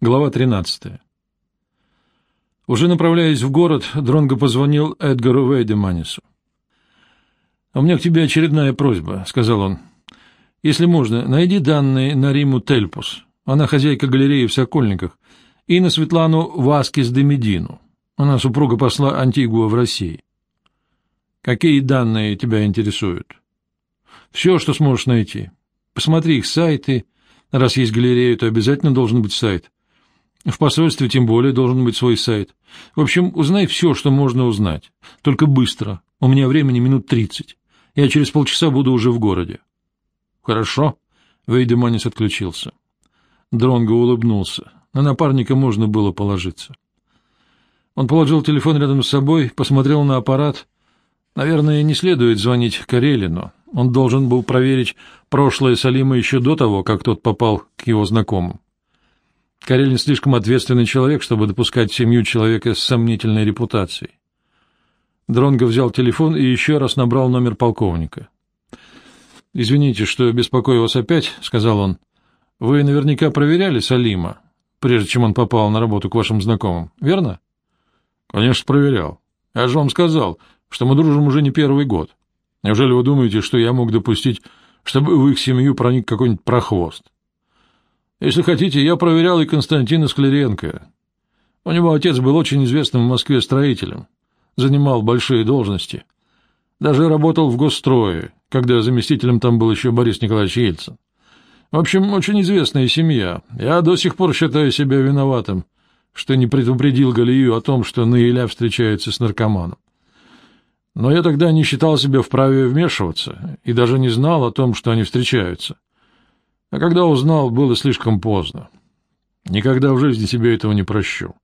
Глава 13. Уже направляясь в город, Дронго позвонил Эдгару Вейдеманису. «У меня к тебе очередная просьба», — сказал он. «Если можно, найди данные на Риму Тельпус. Она хозяйка галереи в Сокольниках. И на Светлану Васкис де Медину. Она супруга посла Антигуа в России. Какие данные тебя интересуют?» «Все, что сможешь найти. Посмотри их сайты. Раз есть галерея, то обязательно должен быть сайт. В посольстве тем более должен быть свой сайт. В общем, узнай все, что можно узнать. Только быстро. У меня времени минут тридцать. Я через полчаса буду уже в городе. Хорошо. Вейдеманис отключился. Дронго улыбнулся. На напарника можно было положиться. Он положил телефон рядом с собой, посмотрел на аппарат. Наверное, не следует звонить Карелину. Он должен был проверить прошлое Салима еще до того, как тот попал к его знакомым. Карелин слишком ответственный человек, чтобы допускать семью человека с сомнительной репутацией. Дронго взял телефон и еще раз набрал номер полковника. «Извините, что беспокою вас опять», — сказал он. «Вы наверняка проверяли Салима, прежде чем он попал на работу к вашим знакомым, верно?» «Конечно, проверял. Я же вам сказал, что мы дружим уже не первый год. Неужели вы думаете, что я мог допустить, чтобы в их семью проник какой-нибудь прохвост?» Если хотите, я проверял и Константина Скляренко. У него отец был очень известным в Москве строителем, занимал большие должности. Даже работал в госстрое, когда заместителем там был еще Борис Николаевич Ельцин. В общем, очень известная семья. Я до сих пор считаю себя виноватым, что не предупредил Галию о том, что Наиля встречается с наркоманом. Но я тогда не считал себя вправе вмешиваться и даже не знал о том, что они встречаются. А когда узнал, было слишком поздно. Никогда в жизни себе этого не прощу.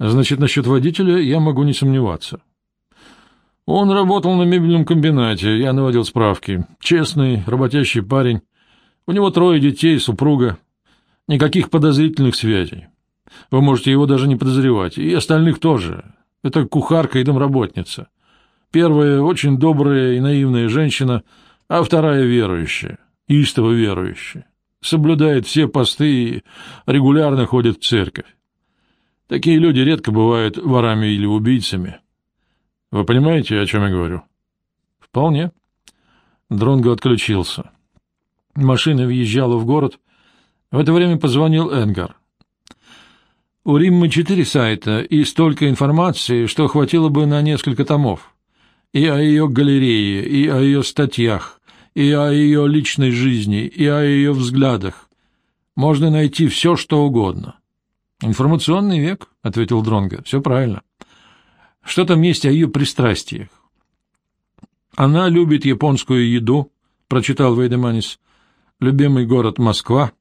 Значит, насчет водителя я могу не сомневаться. Он работал на мебельном комбинате, я наводил справки. Честный, работящий парень. У него трое детей, супруга. Никаких подозрительных связей. Вы можете его даже не подозревать. И остальных тоже. Это кухарка и домработница. Первая — очень добрая и наивная женщина, а вторая — верующая истово верующий, соблюдает все посты и регулярно ходит в церковь. Такие люди редко бывают ворами или убийцами. Вы понимаете, о чем я говорю? Вполне. Дронго отключился. Машина въезжала в город. В это время позвонил Энгар. У Риммы четыре сайта и столько информации, что хватило бы на несколько томов. И о ее галерее, и о ее статьях, и о ее личной жизни, и о ее взглядах. Можно найти все, что угодно. «Информационный век», — ответил Дронго. «Все правильно. Что там есть о ее пристрастиях?» «Она любит японскую еду», — прочитал Вейдеманис. «Любимый город Москва.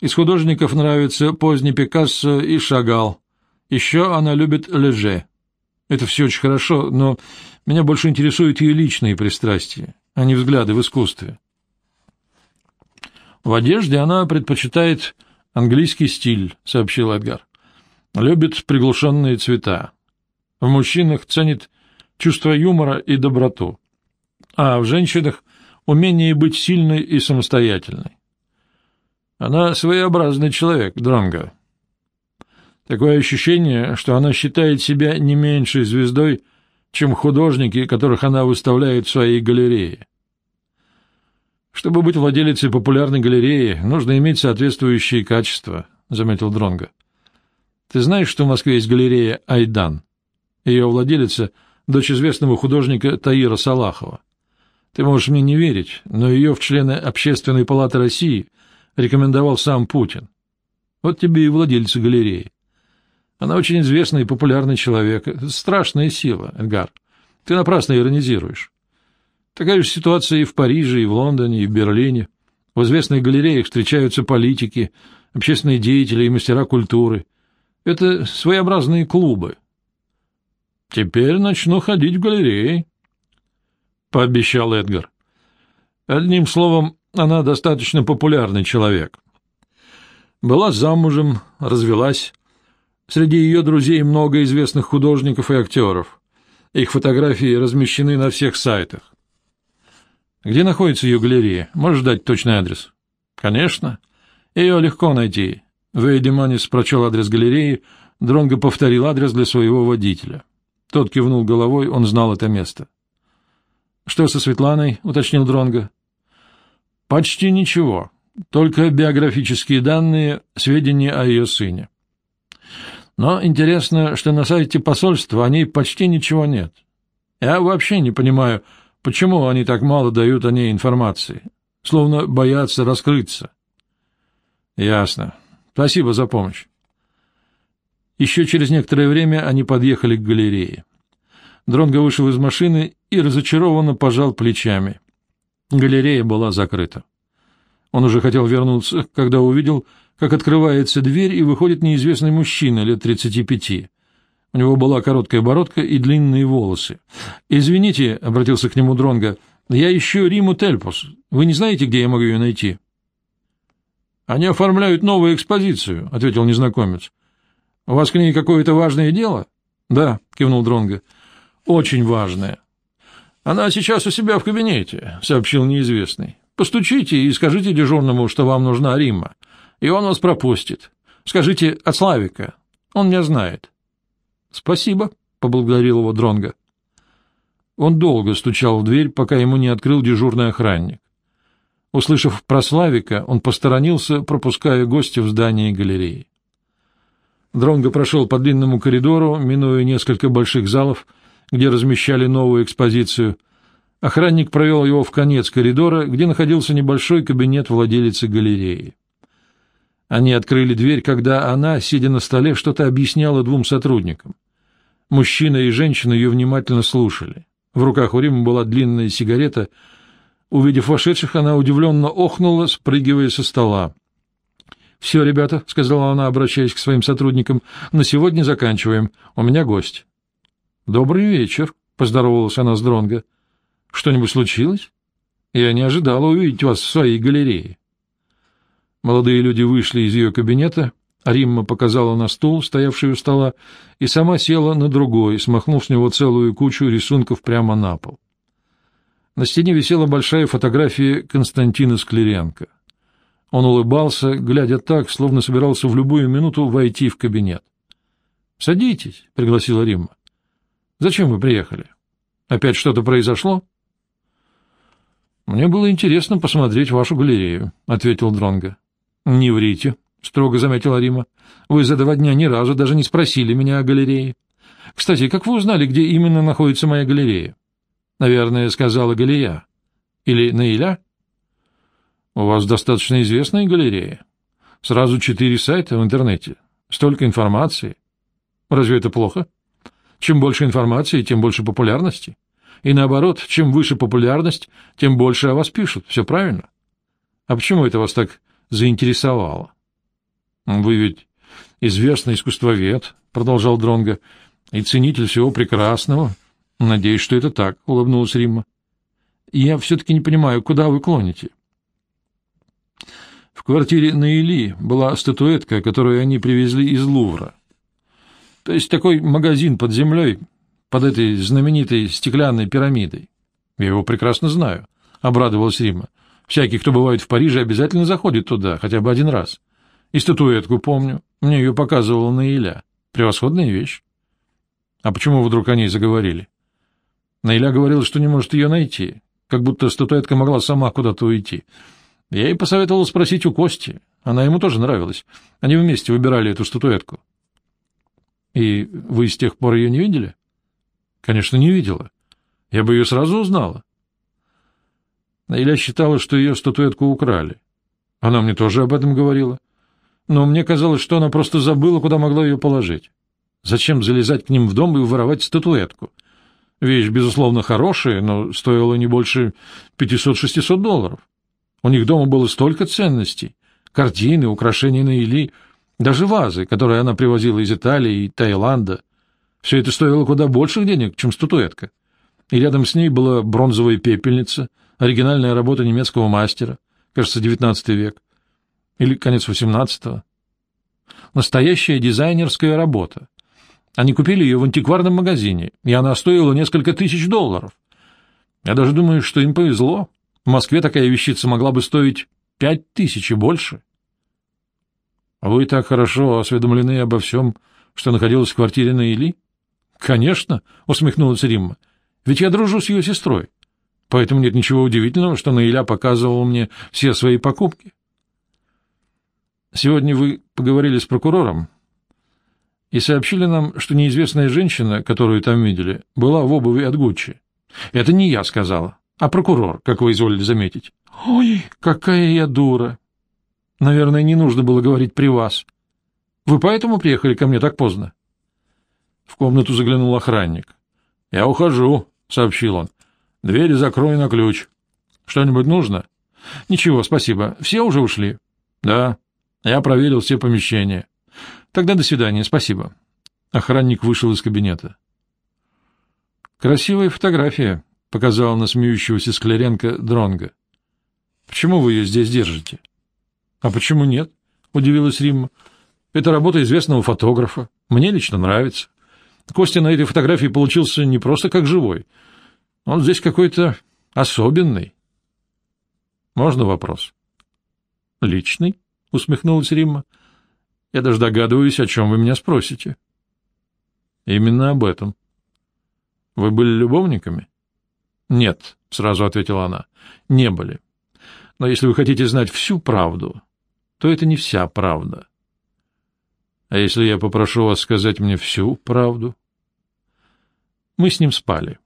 Из художников нравится поздний Пикассо и Шагал. Еще она любит Леже. Это все очень хорошо, но меня больше интересуют ее личные пристрастия а не взгляды в искусстве. В одежде она предпочитает английский стиль, сообщил Эдгар. Любит приглушенные цвета. В мужчинах ценит чувство юмора и доброту, а в женщинах умение быть сильной и самостоятельной. Она своеобразный человек, Дронго. Такое ощущение, что она считает себя не меньшей звездой, чем художники, которых она выставляет в своей галерее. Чтобы быть владелицей популярной галереи, нужно иметь соответствующие качества, заметил Дронга. Ты знаешь, что в Москве есть галерея Айдан? Ее владелица — дочь известного художника Таира Салахова. Ты можешь мне не верить, но ее в члены Общественной палаты России рекомендовал сам Путин. Вот тебе и владелица галереи. Она очень известный и популярный человек. Страшная сила, Эдгар. Ты напрасно иронизируешь. Такая же ситуация и в Париже, и в Лондоне, и в Берлине. В известных галереях встречаются политики, общественные деятели и мастера культуры. Это своеобразные клубы. Теперь начну ходить в галереи, — пообещал Эдгар. Одним словом, она достаточно популярный человек. Была замужем, развелась, Среди ее друзей много известных художников и актеров. Их фотографии размещены на всех сайтах. Где находится ее галерея? Можешь дать точный адрес? Конечно. Ее легко найти. Вейдеманис прочел адрес галереи, Дронго повторил адрес для своего водителя. Тот кивнул головой, он знал это место. — Что со Светланой? — уточнил Дронго. — Почти ничего, только биографические данные, сведения о ее сыне. Но интересно, что на сайте посольства о ней почти ничего нет. Я вообще не понимаю, почему они так мало дают о ней информации, словно боятся раскрыться. — Ясно. Спасибо за помощь. Еще через некоторое время они подъехали к галерее. Дронго вышел из машины и разочарованно пожал плечами. Галерея была закрыта. Он уже хотел вернуться, когда увидел, как открывается дверь и выходит неизвестный мужчина лет тридцати пяти. У него была короткая бородка и длинные волосы. «Извините», — обратился к нему Дронго, — «я ищу Риму Тельпус. Вы не знаете, где я могу ее найти?» «Они оформляют новую экспозицию», — ответил незнакомец. «У вас к ней какое-то важное дело?» «Да», — кивнул Дронго. «Очень важное». «Она сейчас у себя в кабинете», — сообщил неизвестный. «Постучите и скажите дежурному, что вам нужна Римма, и он вас пропустит. Скажите от Славика, он меня знает». «Спасибо», — поблагодарил его Дронго. Он долго стучал в дверь, пока ему не открыл дежурный охранник. Услышав про Славика, он посторонился, пропуская гостя в здание галереи. Дронго прошел по длинному коридору, минуя несколько больших залов, где размещали новую экспозицию. Охранник провел его в конец коридора, где находился небольшой кабинет владелицы галереи. Они открыли дверь, когда она, сидя на столе, что-то объясняла двум сотрудникам. Мужчина и женщина ее внимательно слушали. В руках у Рима была длинная сигарета — Увидев вошедших, она удивленно охнула, спрыгивая со стола. — Все, ребята, — сказала она, обращаясь к своим сотрудникам, — на сегодня заканчиваем. У меня гость. — Добрый вечер, — поздоровалась она с Дронго. — Что-нибудь случилось? Я не ожидала увидеть вас в своей галерее. Молодые люди вышли из ее кабинета, Римма показала на стул, стоявший у стола, и сама села на другой, смахнув с него целую кучу рисунков прямо на пол. На стене висела большая фотография Константина Склеренко. Он улыбался, глядя так, словно собирался в любую минуту войти в кабинет. — Садитесь, — пригласила Римма. — Зачем вы приехали? Опять что-то произошло? — Мне было интересно посмотреть вашу галерею, — ответил Дронго. Не врите, — строго заметила Рима. — Вы за два дня ни разу даже не спросили меня о галерее. Кстати, как вы узнали, где именно находится моя галерея? —— наверное, сказала Галия. Или Наиля? — У вас достаточно известная галерея. Сразу четыре сайта в интернете. Столько информации. Разве это плохо? Чем больше информации, тем больше популярности. И наоборот, чем выше популярность, тем больше о вас пишут. Все правильно? А почему это вас так заинтересовало? — Вы ведь известный искусствовед, — продолжал Дронга, и ценитель всего прекрасного — Надеюсь, что это так, — улыбнулась Римма. Я все-таки не понимаю, куда вы клоните? В квартире Наили была статуэтка, которую они привезли из Лувра. То есть такой магазин под землей, под этой знаменитой стеклянной пирамидой. Я его прекрасно знаю, — обрадовалась Римма. Всякий, кто бывает в Париже, обязательно заходит туда, хотя бы один раз. И статуэтку помню. Мне ее показывала Наиля. Превосходная вещь. А почему вдруг о ней заговорили? Наиля говорила, что не может ее найти, как будто статуэтка могла сама куда-то уйти. Я ей посоветовал спросить у Кости. Она ему тоже нравилась. Они вместе выбирали эту статуэтку. — И вы с тех пор ее не видели? — Конечно, не видела. Я бы ее сразу узнала. Наиля считала, что ее статуэтку украли. Она мне тоже об этом говорила. Но мне казалось, что она просто забыла, куда могла ее положить. Зачем залезать к ним в дом и воровать статуэтку? — Вещь, безусловно, хорошая, но стоила не больше 500-600 долларов. У них дома было столько ценностей. Картины, украшения на Или, даже вазы, которые она привозила из Италии и Таиланда. Все это стоило куда больше денег, чем статуэтка. И рядом с ней была бронзовая пепельница, оригинальная работа немецкого мастера, кажется, XIX век. Или конец XVIII. Настоящая дизайнерская работа. Они купили ее в антикварном магазине, и она стоила несколько тысяч долларов. Я даже думаю, что им повезло. В Москве такая вещица могла бы стоить пять тысяч и больше. А вы так хорошо осведомлены обо всем, что находилось в квартире Наили? — Конечно, — усмехнулась Римма. — Ведь я дружу с ее сестрой. Поэтому нет ничего удивительного, что Наиля показывала мне все свои покупки. Сегодня вы поговорили с прокурором и сообщили нам, что неизвестная женщина, которую там видели, была в обуви от Гуччи. Это не я сказала, а прокурор, как вы изволили заметить. Ой, какая я дура! Наверное, не нужно было говорить при вас. Вы поэтому приехали ко мне так поздно? В комнату заглянул охранник. — Я ухожу, — сообщил он. — Двери закрой на ключ. — Что-нибудь нужно? — Ничего, спасибо. Все уже ушли? — Да. Я проверил все помещения. — Тогда до свидания, спасибо. Охранник вышел из кабинета. — Красивая фотография, — показал на смеющегося Скляренко Дронга. Почему вы ее здесь держите? — А почему нет? — удивилась Римма. — Это работа известного фотографа. Мне лично нравится. Костя на этой фотографии получился не просто как живой. Он здесь какой-то особенный. Можно вопрос? — Личный? — усмехнулась Римма. — Я даже догадываюсь, о чем вы меня спросите. — Именно об этом. — Вы были любовниками? — Нет, — сразу ответила она, — не были. Но если вы хотите знать всю правду, то это не вся правда. А если я попрошу вас сказать мне всю правду? Мы с ним спали.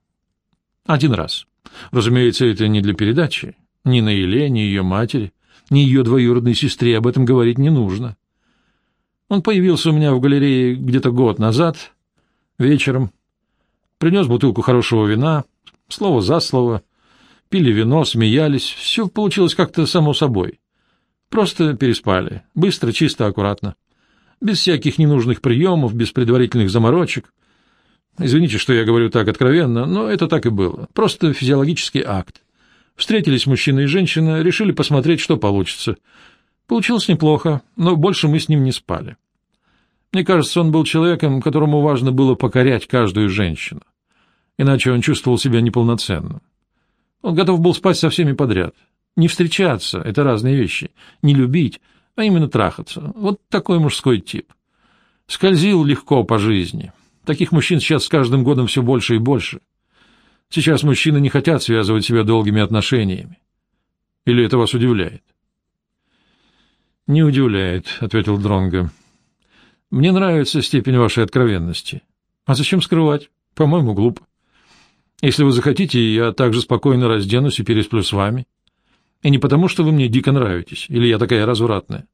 Один раз. Разумеется, это не для передачи. Ни на Еле, ни ее матери, ни ее двоюродной сестре об этом говорить не нужно. Он появился у меня в галерее где-то год назад, вечером. Принес бутылку хорошего вина, слово за слово, пили вино, смеялись, все получилось как-то само собой. Просто переспали, быстро, чисто, аккуратно. Без всяких ненужных приемов, без предварительных заморочек. Извините, что я говорю так откровенно, но это так и было. Просто физиологический акт. Встретились мужчина и женщина, решили посмотреть, что получится. Получилось неплохо, но больше мы с ним не спали. Мне кажется, он был человеком, которому важно было покорять каждую женщину. Иначе он чувствовал себя неполноценным. Он готов был спать со всеми подряд. Не встречаться — это разные вещи. Не любить, а именно трахаться. Вот такой мужской тип. Скользил легко по жизни. Таких мужчин сейчас с каждым годом все больше и больше. Сейчас мужчины не хотят связывать себя долгими отношениями. Или это вас удивляет? — Не удивляет, — ответил Дронго. Мне нравится степень вашей откровенности. А зачем скрывать? По-моему, глупо. Если вы захотите, я также спокойно разденусь и пересплю с вами. И не потому, что вы мне дико нравитесь, или я такая развратная.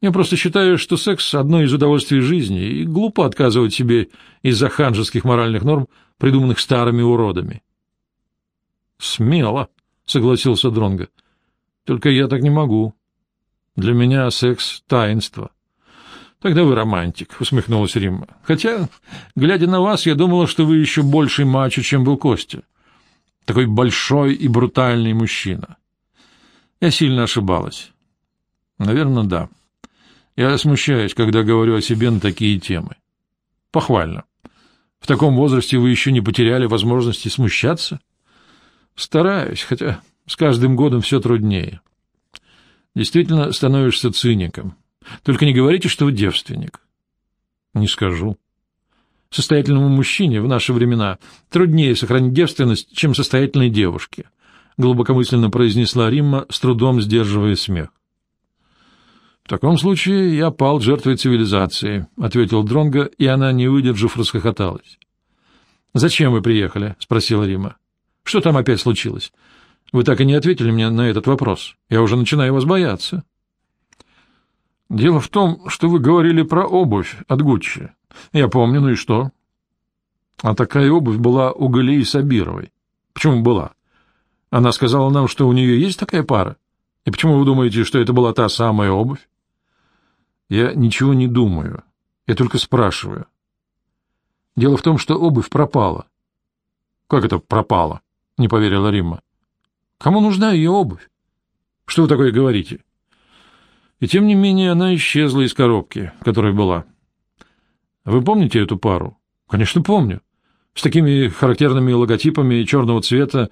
Я просто считаю, что секс — одно из удовольствий жизни, и глупо отказывать себе из-за ханжеских моральных норм, придуманных старыми уродами. — Смело, — согласился Дронго. Только я так не могу. Для меня секс — таинство. — Тогда вы романтик, — усмехнулась Римма. — Хотя, глядя на вас, я думала, что вы еще больший мачо, чем был Костя. Такой большой и брутальный мужчина. Я сильно ошибалась. Наверное, да. Я смущаюсь, когда говорю о себе на такие темы. Похвально. В таком возрасте вы еще не потеряли возможности смущаться? Стараюсь, хотя с каждым годом все труднее. Действительно становишься циником. Только не говорите, что вы девственник. Не скажу. Состоятельному мужчине в наши времена труднее сохранить девственность, чем состоятельной девушке, глубокомысленно произнесла Римма, с трудом сдерживая смех. В таком случае я пал жертвой цивилизации, ответил Дронга, и она, не выдержав, расхохоталась. Зачем вы приехали? спросила Рима. Что там опять случилось? Вы так и не ответили мне на этот вопрос. Я уже начинаю вас бояться. Дело в том, что вы говорили про обувь от Гуччи. Я помню, ну и что? А такая обувь была у Галии Сабировой. Почему была? Она сказала нам, что у нее есть такая пара. И почему вы думаете, что это была та самая обувь? Я ничего не думаю. Я только спрашиваю. Дело в том, что обувь пропала. Как это пропала? Не поверила Римма. Кому нужна ее обувь? Что вы такое говорите? И тем не менее она исчезла из коробки, которая была. Вы помните эту пару? Конечно, помню. С такими характерными логотипами черного цвета,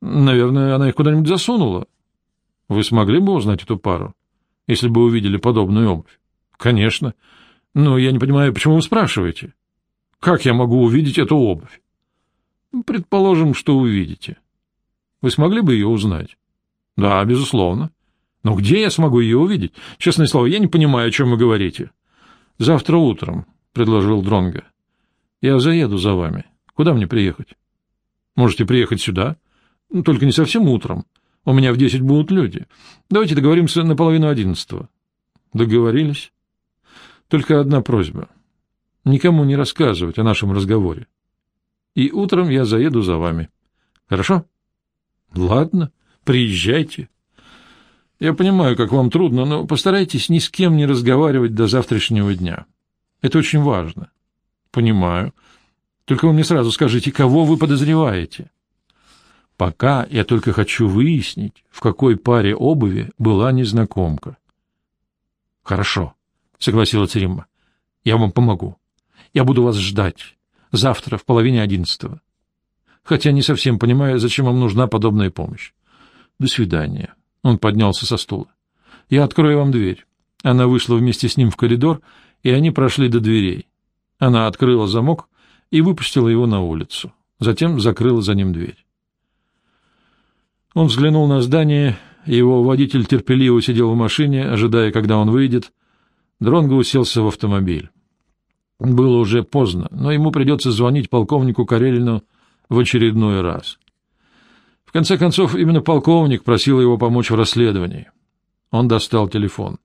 наверное, она их куда-нибудь засунула. Вы смогли бы узнать эту пару, если бы увидели подобную обувь? Конечно. Но я не понимаю, почему вы спрашиваете? Как я могу увидеть эту обувь? Предположим, что увидите. Вы смогли бы ее узнать? Да, безусловно. Но где я смогу ее увидеть? Честное слово, я не понимаю, о чем вы говорите. Завтра утром, — предложил Дронга. Я заеду за вами. Куда мне приехать? Можете приехать сюда. Ну, только не совсем утром. У меня в десять будут люди. Давайте договоримся на половину одиннадцатого. Договорились. Только одна просьба. Никому не рассказывать о нашем разговоре. И утром я заеду за вами. Хорошо? Ладно, приезжайте. Я понимаю, как вам трудно, но постарайтесь ни с кем не разговаривать до завтрашнего дня. Это очень важно. Понимаю. Только вы мне сразу скажите, кого вы подозреваете? Пока я только хочу выяснить, в какой паре обуви была незнакомка. Хорошо, согласилась Римма. Я вам помогу. Я буду вас ждать. Завтра в половине одиннадцатого. Хотя не совсем понимаю, зачем вам нужна подобная помощь. До свидания. Он поднялся со стула. Я открою вам дверь. Она вышла вместе с ним в коридор, и они прошли до дверей. Она открыла замок и выпустила его на улицу. Затем закрыла за ним дверь. Он взглянул на здание, его водитель терпеливо сидел в машине, ожидая, когда он выйдет. Дронго уселся в автомобиль. Было уже поздно, но ему придется звонить полковнику Карелину в очередной раз. В конце концов, именно полковник просил его помочь в расследовании. Он достал телефон.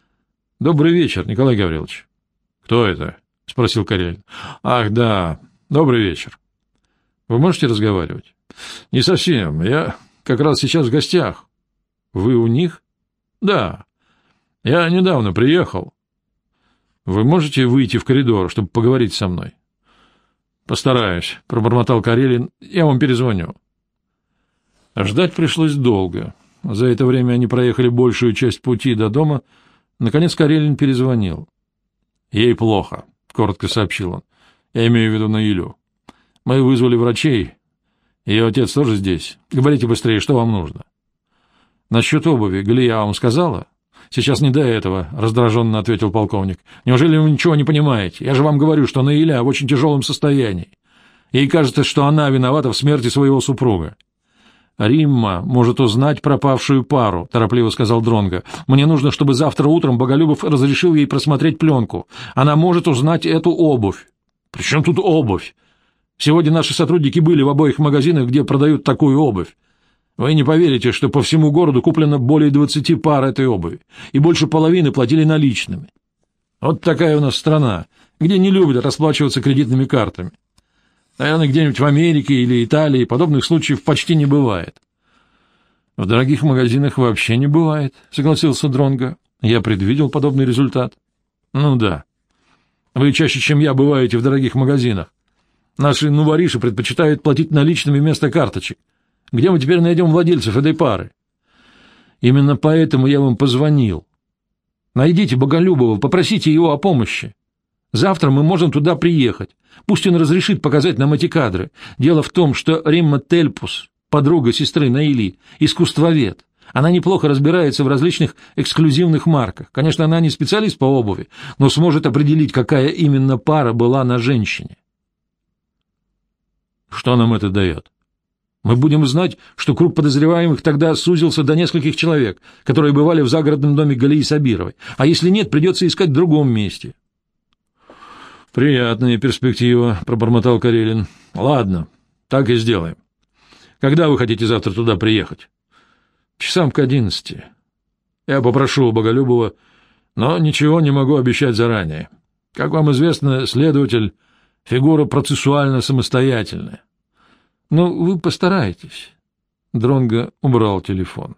— Добрый вечер, Николай Гаврилович. — Кто это? — спросил Карелин. — Ах, да, добрый вечер. — Вы можете разговаривать? — Не совсем. Я как раз сейчас в гостях. — Вы у них? — Да. Я недавно приехал. Вы можете выйти в коридор, чтобы поговорить со мной? — Постараюсь, — пробормотал Карелин. — Я вам перезвоню. Ждать пришлось долго. За это время они проехали большую часть пути до дома. Наконец Карелин перезвонил. — Ей плохо, — коротко сообщил он. — Я имею в виду Наилю. Мы вызвали врачей. Ее отец тоже здесь. Говорите быстрее, что вам нужно. — Насчет обуви. Галия вам сказала? — Сейчас не до этого, — раздраженно ответил полковник. — Неужели вы ничего не понимаете? Я же вам говорю, что Наиля в очень тяжелом состоянии. Ей кажется, что она виновата в смерти своего супруга. Римма может узнать пропавшую пару, торопливо сказал Дронга. Мне нужно, чтобы завтра утром Боголюбов разрешил ей просмотреть пленку. Она может узнать эту обувь. Причем тут обувь? Сегодня наши сотрудники были в обоих магазинах, где продают такую обувь. Вы не поверите, что по всему городу куплено более двадцати пар этой обуви, и больше половины платили наличными. Вот такая у нас страна, где не любят расплачиваться кредитными картами. Наверное, где-нибудь в Америке или Италии подобных случаев почти не бывает. В дорогих магазинах вообще не бывает, согласился Дронга. Я предвидел подобный результат. Ну да. Вы чаще, чем я, бываете в дорогих магазинах. Наши нувориши предпочитают платить наличными вместо карточек. Где мы теперь найдем владельцев этой пары? Именно поэтому я вам позвонил. Найдите Боголюбова, попросите его о помощи. Завтра мы можем туда приехать. Пусть он разрешит показать нам эти кадры. Дело в том, что Римма Тельпус, подруга сестры Наили, искусствовед. Она неплохо разбирается в различных эксклюзивных марках. Конечно, она не специалист по обуви, но сможет определить, какая именно пара была на женщине. Что нам это дает? Мы будем знать, что круг подозреваемых тогда сузился до нескольких человек, которые бывали в загородном доме Галии Сабировой. А если нет, придется искать в другом месте. — Приятная перспектива, — пробормотал Карелин. — Ладно, так и сделаем. Когда вы хотите завтра туда приехать? — Часам к одиннадцати. Я попрошу у Боголюбова, но ничего не могу обещать заранее. Как вам известно, следователь — фигура процессуально самостоятельная. Ну, вы постарайтесь. Дронго убрал телефон.